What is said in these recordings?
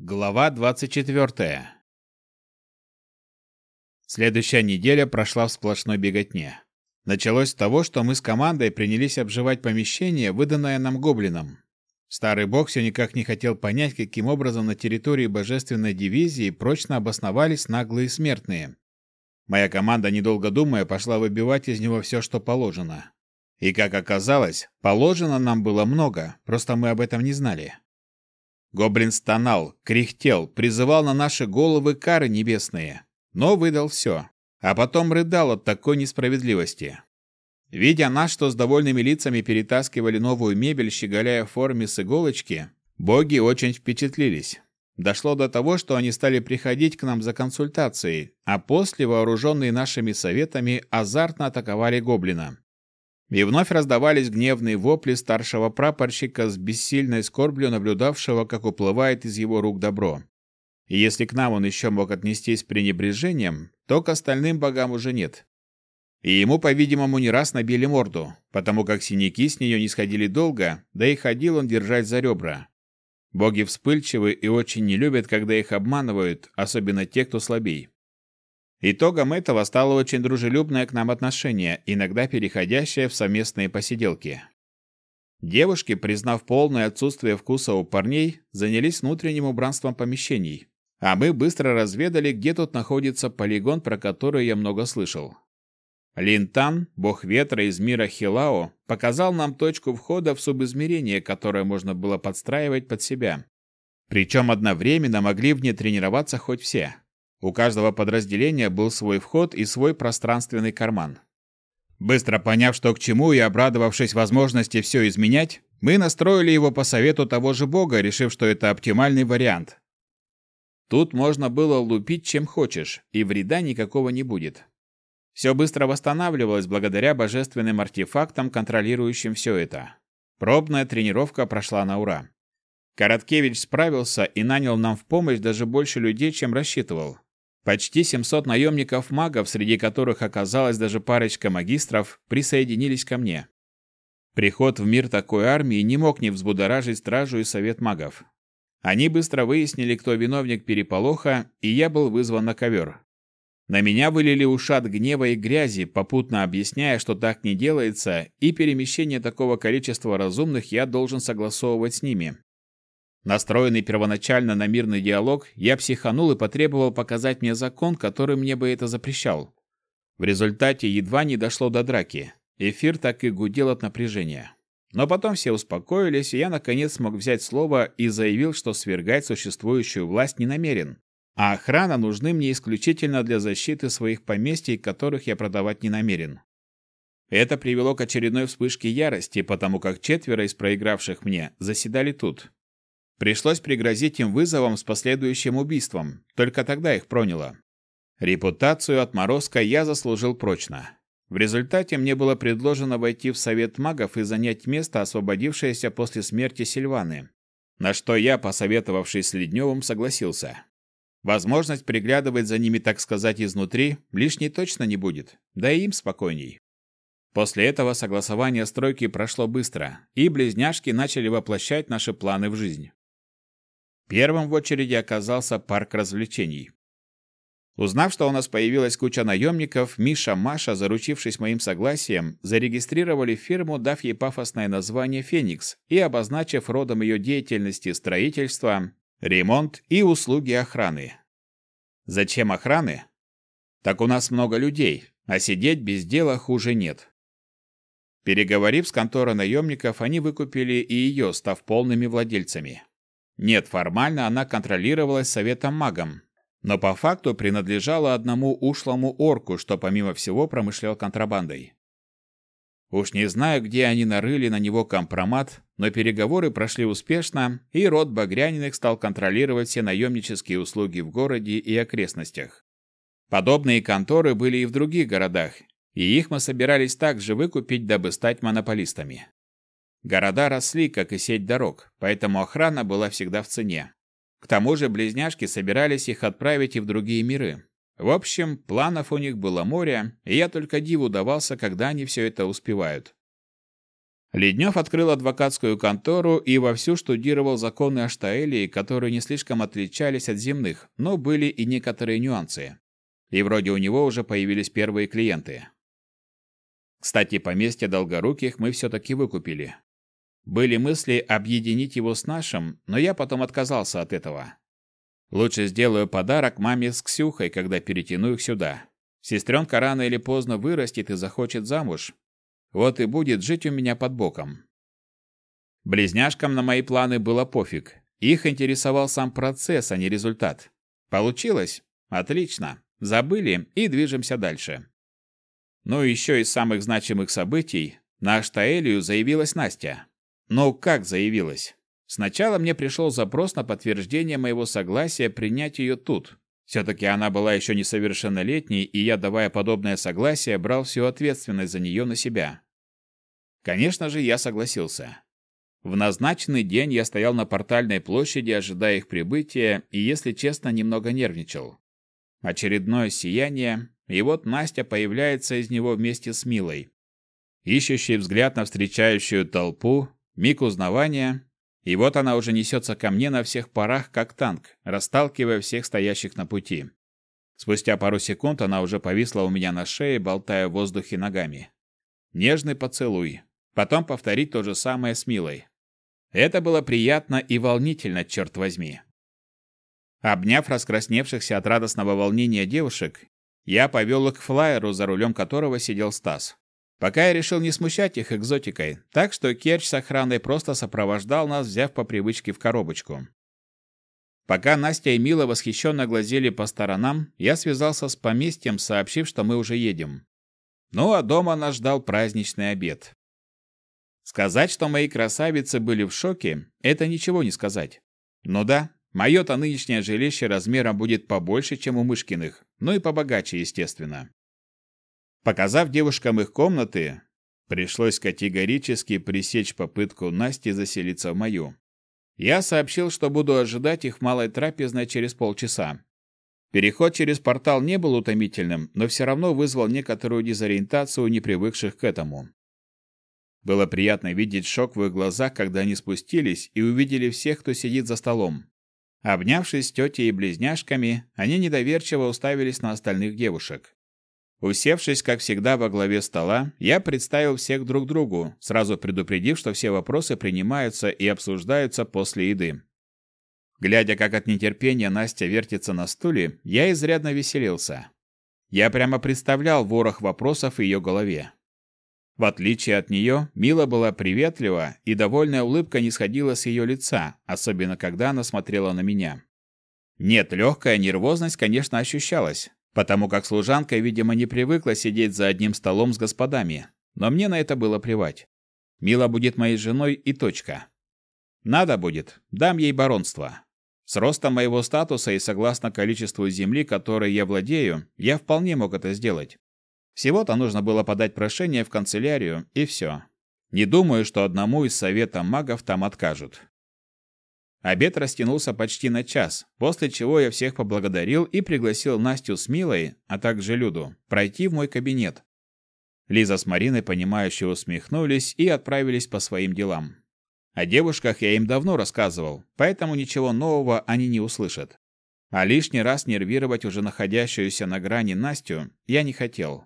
Глава 24. Следующая неделя прошла в сплошной беготне. Началось с того, что мы с командой принялись обживать помещение, выданное нам гоблином. Старый бог все никак не хотел понять, каким образом на территории божественной дивизии прочно обосновались наглые смертные. Моя команда, недолго думая, пошла выбивать из него все, что положено. И, как оказалось, положено нам было много, просто мы об этом не знали. Гоблин стонал, кряхтел, призывал на наши головы кары небесные, но выдал все, а потом рыдал от такой несправедливости. Видя нас, что с довольными лицами перетаскивали новую мебель, щеголяя в форме с иголочки, боги очень впечатлились. Дошло до того, что они стали приходить к нам за консультацией, а после, вооруженные нашими советами, азартно атаковали гоблина. И вновь раздавались гневные вопли старшего прапорщика с бессильной скорблью, наблюдавшего, как уплывает из его рук добро. И если к нам он еще мог отнестись с пренебрежением, то к остальным богам уже нет. И ему, по-видимому, не раз набили морду, потому как синяки с нее не сходили долго, да и ходил он держать за ребра. Боги вспыльчивы и очень не любят, когда их обманывают, особенно те, кто слабей. Итогом этого стало очень дружелюбное к нам отношение, иногда переходящее в совместные посиделки. Девушки, признав полное отсутствие вкуса у парней, занялись внутренним убранством помещений, а мы быстро разведали, где тут находится полигон, про который я много слышал. Линтан, бог ветра из мира Хилао, показал нам точку входа в субизмерение, которое можно было подстраивать под себя. Причем одновременно могли в ней тренироваться хоть все. У каждого подразделения был свой вход и свой пространственный карман. Быстро поняв, что к чему, и обрадовавшись возможности все изменять, мы настроили его по совету того же бога, решив, что это оптимальный вариант. Тут можно было лупить чем хочешь, и вреда никакого не будет. Все быстро восстанавливалось благодаря божественным артефактам, контролирующим все это. Пробная тренировка прошла на ура. Короткевич справился и нанял нам в помощь даже больше людей, чем рассчитывал. Почти 700 наемников-магов, среди которых оказалась даже парочка магистров, присоединились ко мне. Приход в мир такой армии не мог не взбудоражить стражу и совет магов. Они быстро выяснили, кто виновник переполоха, и я был вызван на ковер. На меня вылили ушат гнева и грязи, попутно объясняя, что так не делается, и перемещение такого количества разумных я должен согласовывать с ними. Настроенный первоначально на мирный диалог, я психанул и потребовал показать мне закон, который мне бы это запрещал. В результате едва не дошло до драки. Эфир так и гудел от напряжения. Но потом все успокоились, и я наконец смог взять слово и заявил, что свергать существующую власть не намерен. А охрана нужны мне исключительно для защиты своих поместий, которых я продавать не намерен. Это привело к очередной вспышке ярости, потому как четверо из проигравших мне заседали тут, Пришлось пригрозить им вызовом с последующим убийством, только тогда их проняло. Репутацию отморозка я заслужил прочно. В результате мне было предложено войти в совет магов и занять место, освободившееся после смерти Сильваны, на что я, посоветовавшись с Ледневым, согласился. Возможность приглядывать за ними, так сказать, изнутри, лишней точно не будет, да и им спокойней. После этого согласование стройки прошло быстро, и близняшки начали воплощать наши планы в жизнь. Первым в очереди оказался парк развлечений. Узнав, что у нас появилась куча наемников, Миша, Маша, заручившись моим согласием, зарегистрировали фирму, дав ей пафосное название «Феникс» и обозначив родом ее деятельности строительство, ремонт и услуги охраны. Зачем охраны? Так у нас много людей, а сидеть без дела хуже нет. Переговорив с конторой наемников, они выкупили и ее, став полными владельцами. Нет, формально она контролировалась Советом магом, но по факту принадлежала одному ушлому орку, что помимо всего промышлял контрабандой. Уж не знаю, где они нарыли на него компромат, но переговоры прошли успешно, и род Багряниных стал контролировать все наемнические услуги в городе и окрестностях. Подобные конторы были и в других городах, и их мы собирались также выкупить, дабы стать монополистами. Города росли, как и сеть дорог, поэтому охрана была всегда в цене. К тому же близняшки собирались их отправить и в другие миры. В общем, планов у них было море, и я только диву давался, когда они все это успевают. Леднев открыл адвокатскую контору и вовсю штудировал законы Аштаэлии, которые не слишком отличались от земных, но были и некоторые нюансы. И вроде у него уже появились первые клиенты. Кстати, поместье Долгоруких мы все-таки выкупили. Были мысли объединить его с нашим, но я потом отказался от этого. Лучше сделаю подарок маме с Ксюхой, когда перетяну их сюда. Сестренка рано или поздно вырастет и захочет замуж, вот и будет жить у меня под боком. Близняшкам на мои планы было пофиг. Их интересовал сам процесс, а не результат. Получилось? Отлично. Забыли и движемся дальше. Ну еще из самых значимых событий на Аштаэлию заявилась Настя. Ну как заявилась? Сначала мне пришел запрос на подтверждение моего согласия принять ее тут. Все-таки она была еще несовершеннолетней, и я, давая подобное согласие, брал всю ответственность за нее на себя. Конечно же, я согласился. В назначенный день я стоял на портальной площади, ожидая их прибытия, и, если честно, немного нервничал. Очередное сияние, и вот Настя появляется из него вместе с Милой. Ищущий взгляд на встречающую толпу, миг узнавания, и вот она уже несется ко мне на всех парах, как танк, расталкивая всех стоящих на пути. Спустя пару секунд она уже повисла у меня на шее, болтая в воздухе ногами. Нежный поцелуй. Потом повторить то же самое с Милой. Это было приятно и волнительно, черт возьми. Обняв раскрасневшихся от радостного волнения девушек, я повел их к флайеру, за рулем которого сидел Стас. Пока я решил не смущать их экзотикой, так что Керч с охраной просто сопровождал нас, взяв по привычке в коробочку. Пока Настя и Мила восхищенно глазели по сторонам, я связался с поместьем, сообщив, что мы уже едем. Ну а дома нас ждал праздничный обед. Сказать, что мои красавицы были в шоке, это ничего не сказать. Ну да, мое-то нынешнее жилище размером будет побольше, чем у Мышкиных, ну и побогаче, естественно. Показав девушкам их комнаты, пришлось категорически пресечь попытку Насти заселиться в мою. Я сообщил, что буду ожидать их в малой трапезной через полчаса. Переход через портал не был утомительным, но все равно вызвал некоторую дезориентацию у непривыкших к этому. Было приятно видеть шок в их глазах, когда они спустились и увидели всех, кто сидит за столом. Обнявшись с тетей и близняшками, они недоверчиво уставились на остальных девушек. Усевшись, как всегда, во главе стола, я представил всех друг другу, сразу предупредив, что все вопросы принимаются и обсуждаются после еды. Глядя, как от нетерпения Настя вертится на стуле, я изрядно веселился. Я прямо представлял ворох вопросов в ее голове. В отличие от нее, Мила была приветлива, и довольная улыбка не сходила с ее лица, особенно когда она смотрела на меня. Нет, легкая нервозность, конечно, ощущалась, потому как служанка, видимо, не привыкла сидеть за одним столом с господами, но мне на это было плевать. Мила будет моей женой и точка. Надо будет, дам ей баронство. С ростом моего статуса и согласно количеству земли, которой я владею, я вполне мог это сделать. Всего-то нужно было подать прошение в канцелярию, и все. Не думаю, что одному из совета магов там откажут. Обед растянулся почти на час, после чего я всех поблагодарил и пригласил Настю с Милой, а также Люду, пройти в мой кабинет. Лиза с Мариной, понимающе усмехнулись и отправились по своим делам. О девушках я им давно рассказывал, поэтому ничего нового они не услышат. А лишний раз нервировать уже находящуюся на грани Настю я не хотел.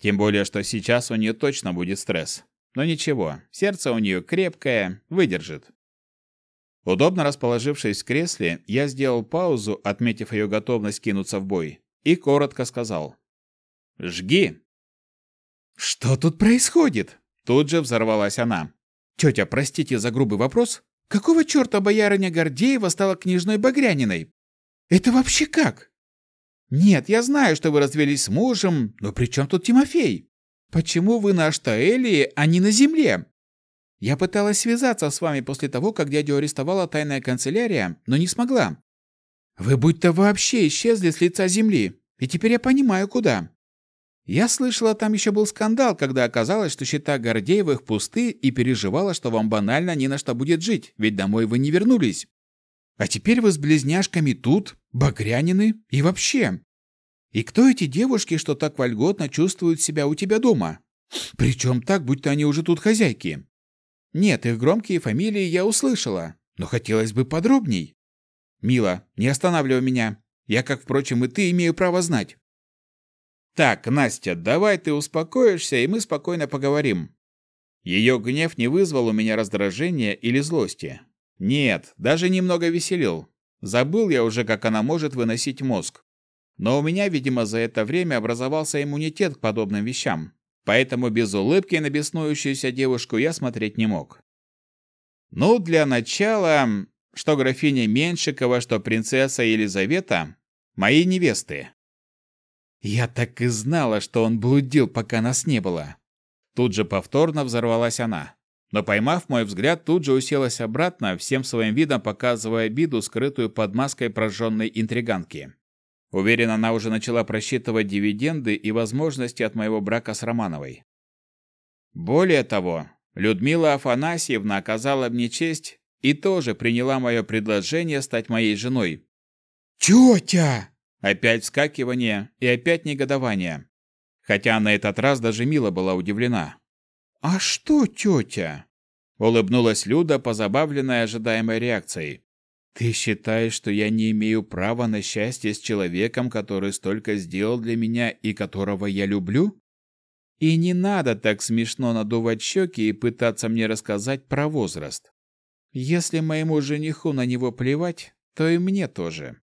Тем более, что сейчас у нее точно будет стресс. Но ничего, сердце у нее крепкое, выдержит. Удобно расположившись в кресле, я сделал паузу, отметив ее готовность кинуться в бой, и коротко сказал «Жги!». «Что тут происходит?» Тут же взорвалась она. «Тетя, простите за грубый вопрос. Какого черта боярыня Гордеева стала княжной Багряниной? Это вообще как?» «Нет, я знаю, что вы развелись с мужем, но при чем тут Тимофей? Почему вы на Аштаэлии, а не на земле? Я пыталась связаться с вами после того, как дядю арестовала тайная канцелярия, но не смогла. Вы будто вообще исчезли с лица земли, и теперь я понимаю, куда. Я слышала, там еще был скандал, когда оказалось, что счета Гордеевых пусты и переживала, что вам банально не на что будет жить, ведь домой вы не вернулись. А теперь вы с близняшками тут, багрянины и вообще. И кто эти девушки, что так вольготно чувствуют себя у тебя дома? Причем так, будто они уже тут хозяйки. Нет, их громкие фамилии я услышала, но хотелось бы подробней. Мила, не останавливай меня. Я, как, впрочем, и ты, имею право знать. Так, Настя, давай ты успокоишься, и мы спокойно поговорим. Ее гнев не вызвал у меня раздражения или злости. Нет, даже немного веселил. Забыл я уже, как она может выносить мозг. Но у меня, видимо, за это время образовался иммунитет к подобным вещам. Поэтому без улыбки на беснующуюся девушку я смотреть не мог. Ну, для начала, что графиня Меншикова, что принцесса Елизавета – мои невесты. Я так и знала, что он блудил, пока нас не было. Тут же повторно взорвалась она. Но поймав мой взгляд, тут же уселась обратно, всем своим видом показывая обиду, скрытую под маской прожженной интриганки. Уверен, она уже начала просчитывать дивиденды и возможности от моего брака с Романовой. Более того, Людмила Афанасьевна оказала мне честь и тоже приняла мое предложение стать моей женой. «Тетя!» Опять вскакивание и опять негодование. Хотя на этот раз даже Мила была удивлена. «А что, тетя?» Улыбнулась Люда, позабавленная ожидаемой реакцией. «Ты считаешь, что я не имею права на счастье с человеком, который столько сделал для меня и которого я люблю?» И не надо так смешно надувать щеки и пытаться мне рассказать про возраст. Если моему жениху на него плевать, то и мне тоже.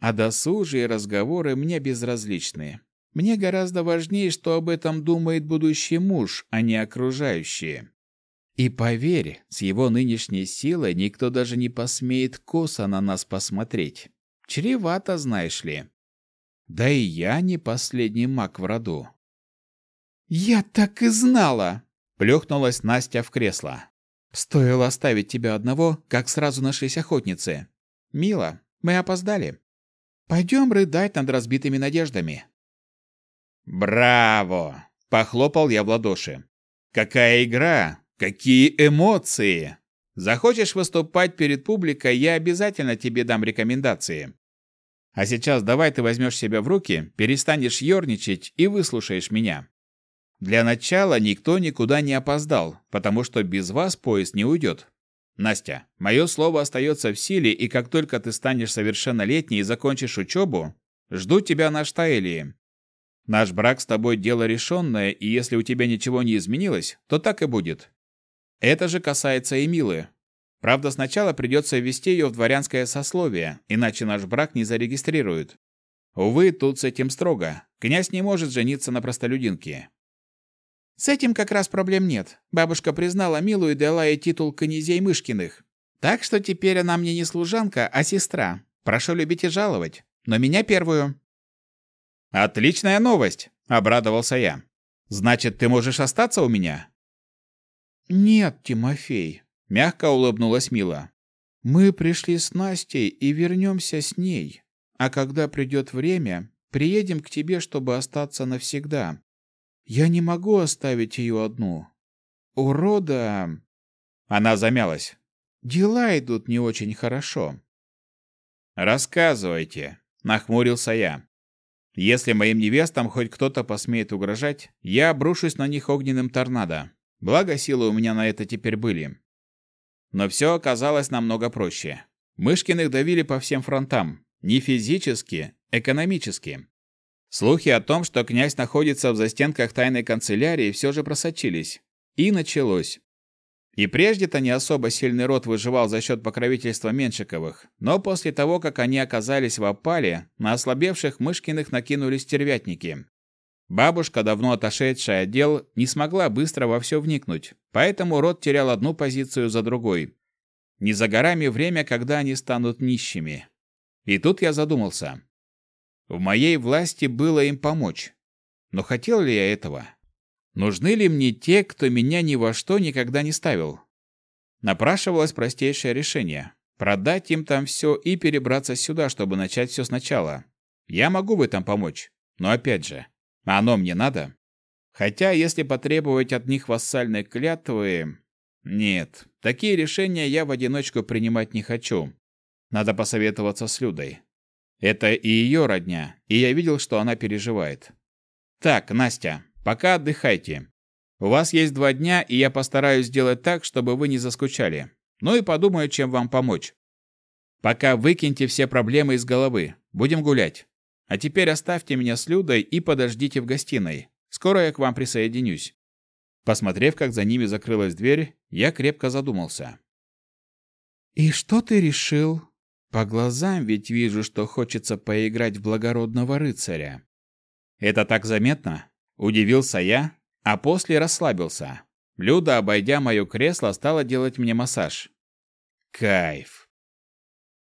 А досужие разговоры мне безразличны. Мне гораздо важнее, что об этом думает будущий муж, а не окружающие. И поверь, с его нынешней силой никто даже не посмеет косо на нас посмотреть. Чревато, знаешь ли. Да и я не последний маг в роду. «Я так и знала!» — плюхнулась Настя в кресло. «Стоило оставить тебя одного, как сразу нашлись охотницы. Мила, мы опоздали. Пойдем рыдать над разбитыми надеждами». «Браво!» — похлопал я в ладоши. «Какая игра! Какие эмоции! Захочешь выступать перед публикой, я обязательно тебе дам рекомендации. А сейчас давай ты возьмешь себя в руки, перестанешь ерничать и выслушаешь меня. Для начала никто никуда не опоздал, потому что без вас поезд не уйдет. Настя, мое слово остается в силе, и как только ты станешь совершеннолетней и закончишь учебу, жду тебя на Штаэлии. Наш брак с тобой дело решенное, и если у тебя ничего не изменилось, то так и будет. Это же касается и Милы. Правда, сначала придется ввести ее в дворянское сословие, иначе наш брак не зарегистрируют. Увы, тут с этим строго. Князь не может жениться на простолюдинке. С этим как раз проблем нет. Бабушка признала Милу и дала ей титул князей Мышкиных. Так что теперь она мне не служанка, а сестра. Прошу любить и жаловать. Но меня первую. Отличная новость, обрадовался я. Значит, ты можешь остаться у меня? Нет, Тимофей, мягко улыбнулась Мила. Мы пришли с Настей и вернемся с ней. А когда придет время, приедем к тебе, чтобы остаться навсегда. Я не могу оставить ее одну. У рода...» Она замялась. «Дела идут не очень хорошо». «Рассказывайте», — нахмурился я. «Если моим невестам хоть кто-то посмеет угрожать, я обрушусь на них огненным торнадо. Благо, силы у меня на это теперь были». Но все оказалось намного проще. Мышкиных давили по всем фронтам. Не физически, экономически. Слухи о том, что князь находится в застенках тайной канцелярии, все же просочились. И началось. И прежде-то не особо сильный род выживал за счет покровительства Меншиковых, но после того, как они оказались в опале, на ослабевших Мышкиных накинулись стервятники. Бабушка, давно отошедшая от дел, не смогла быстро во все вникнуть, поэтому род терял одну позицию за другой. Не за горами время, когда они станут нищими. И тут я задумался. В моей власти было им помочь. Но хотел ли я этого? Нужны ли мне те, кто меня ни во что никогда не ставил? Напрашивалось простейшее решение – продать им там все и перебраться сюда, чтобы начать все сначала. Я могу в этом помочь, но опять же, оно мне надо? Хотя, если потребовать от них вассальной клятвы... Нет, такие решения я в одиночку принимать не хочу. Надо посоветоваться с Людой. Это и ее родня, и я видел, что она переживает. Так, Настя, пока отдыхайте. У вас есть два дня, и я постараюсь сделать так, чтобы вы не заскучали. Ну и подумаю, чем вам помочь. Пока выкиньте все проблемы из головы. Будем гулять. А теперь оставьте меня с Людой и подождите в гостиной. Скоро я к вам присоединюсь. Посмотрев, как за ними закрылась дверь, я крепко задумался. «И что ты решил?» «По глазам ведь вижу, что хочется поиграть в благородного рыцаря». «Это так заметно?» – удивился я, а после расслабился. Люда, обойдя мое кресло, стала делать мне массаж. Кайф.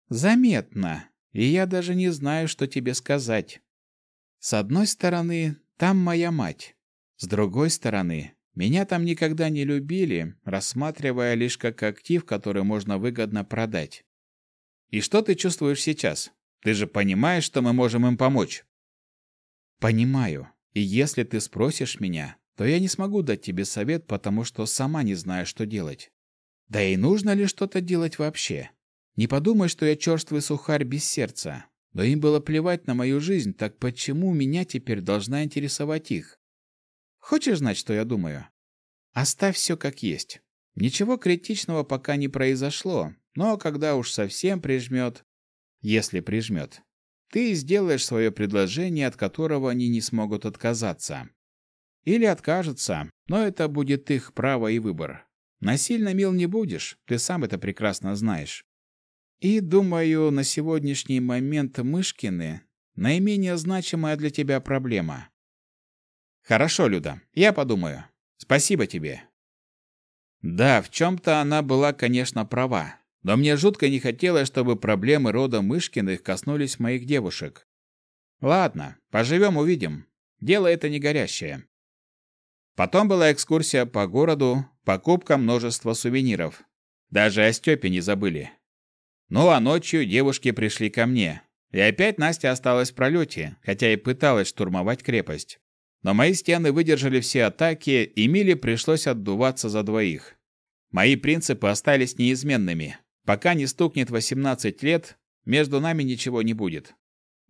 Заметно, и я даже не знаю, что тебе сказать. С одной стороны, там моя мать. С другой стороны, меня там никогда не любили, рассматривая лишь как актив, который можно выгодно продать. И что ты чувствуешь сейчас? Ты же понимаешь, что мы можем им помочь. Понимаю. И если ты спросишь меня, то я не смогу дать тебе совет, потому что сама не знаю, что делать. Да и нужно ли что-то делать вообще? Не подумай, что я черствый сухарь без сердца. Но им было плевать на мою жизнь, так почему меня теперь должна интересовать их? Хочешь знать, что я думаю? Оставь все как есть. Ничего критичного пока не произошло, но когда уж совсем прижмет, если прижмет, ты сделаешь свое предложение, от которого они не смогут отказаться. Или откажутся, но это будет их право и выбор. Насильно мил не будешь, ты сам это прекрасно знаешь. И, думаю, на сегодняшний момент Мышкины — наименее значимая для тебя проблема. Хорошо, Люда, я подумаю. Спасибо тебе. Да, в чем-то она была, конечно, права. Но мне жутко не хотелось, чтобы проблемы рода Мышкиных коснулись моих девушек. Ладно, поживем-увидим. Дело это не горящее. Потом была экскурсия по городу, покупка множества сувениров. Даже о Степе не забыли. Ну а ночью девушки пришли ко мне. И опять Настя осталась в пролете, хотя и пыталась штурмовать крепость. Но мои стены выдержали все атаки, и Миле пришлось отдуваться за двоих. Мои принципы остались неизменными. Пока не стукнет 18 лет, между нами ничего не будет.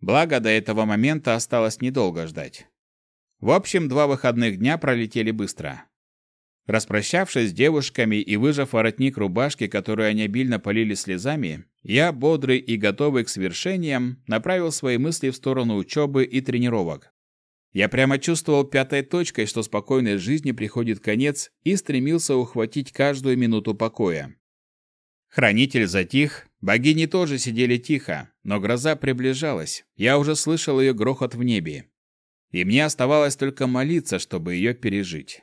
Благо, до этого момента осталось недолго ждать. В общем, два выходных дня пролетели быстро. Распрощавшись с девушками и выжав воротник рубашки, которую они обильно полили слезами, я, бодрый и готовый к свершениям, направил свои мысли в сторону учебы и тренировок. Я прямо чувствовал пятой точкой, что спокойной жизни приходит конец, и стремился ухватить каждую минуту покоя. Хранитель затих, богини тоже сидели тихо, но гроза приближалась. Я уже слышал ее грохот в небе. И мне оставалось только молиться, чтобы ее пережить.